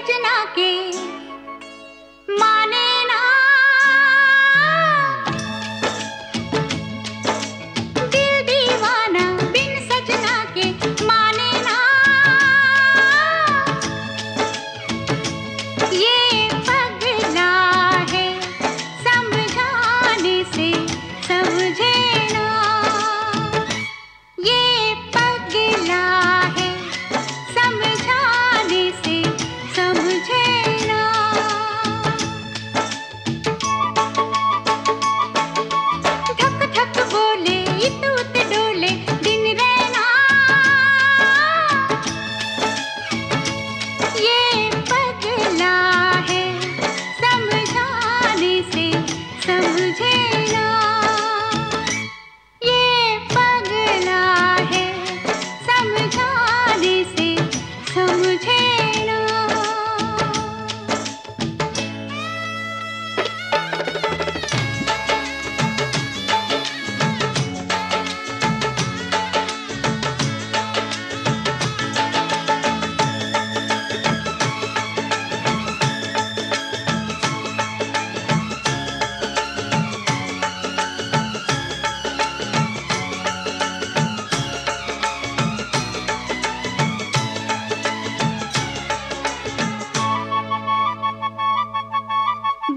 सजना की।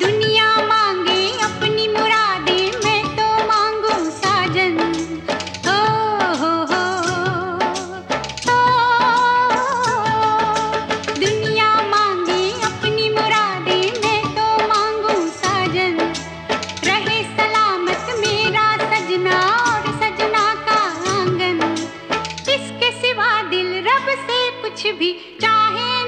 दुनिया मांगे अपनी मुरादे, मैं तो मांगू साजन। हो हो मांगे अपनी मुरादे, मैं तो मांगू साजन। रहे सलामत मेरा सजना और सजना का आँगन। सिवा दिल रब से कुछ भी चाहे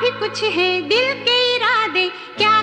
भी कुछ है दिल के इरादे। क्या